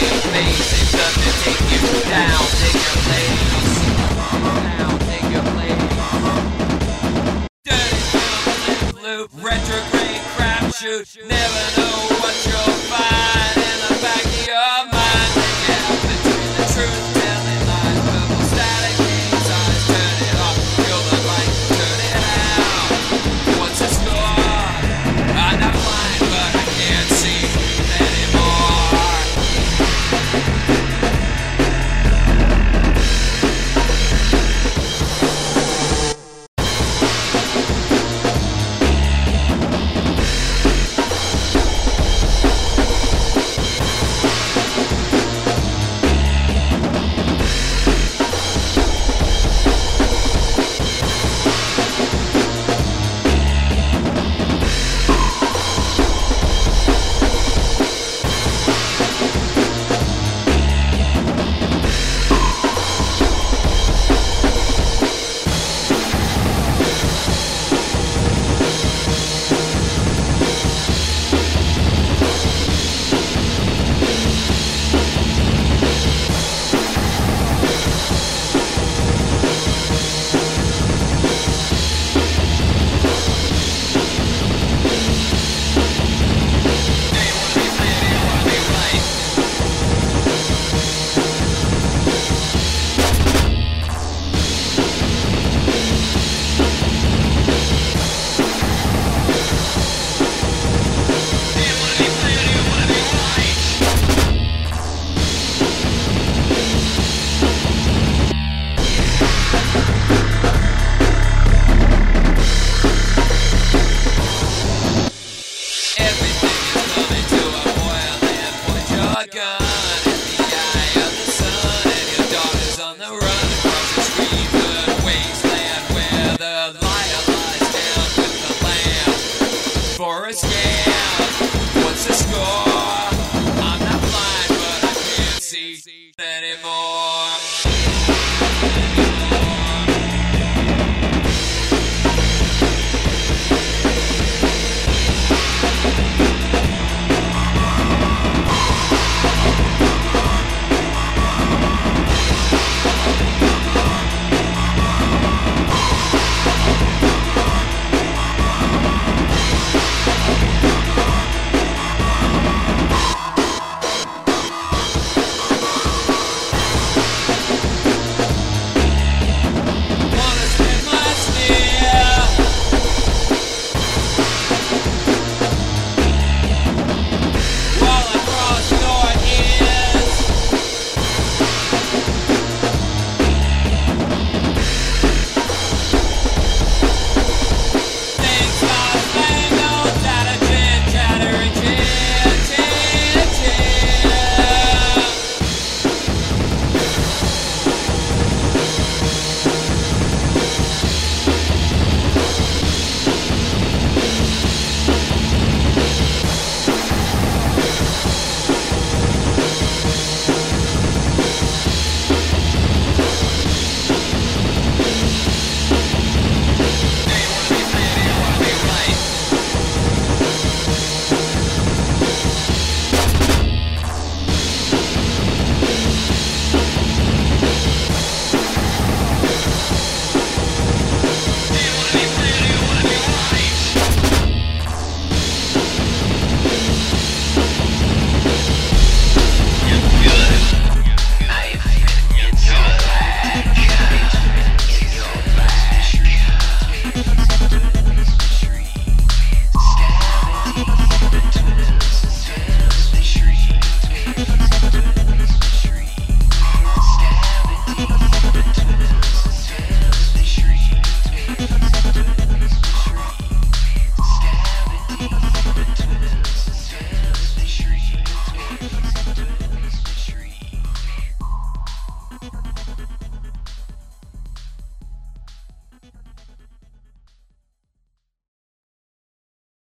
face gonna take you down, take your place Down, take your place loop, retrograde, crap, shoot Never know. are a. What's the score?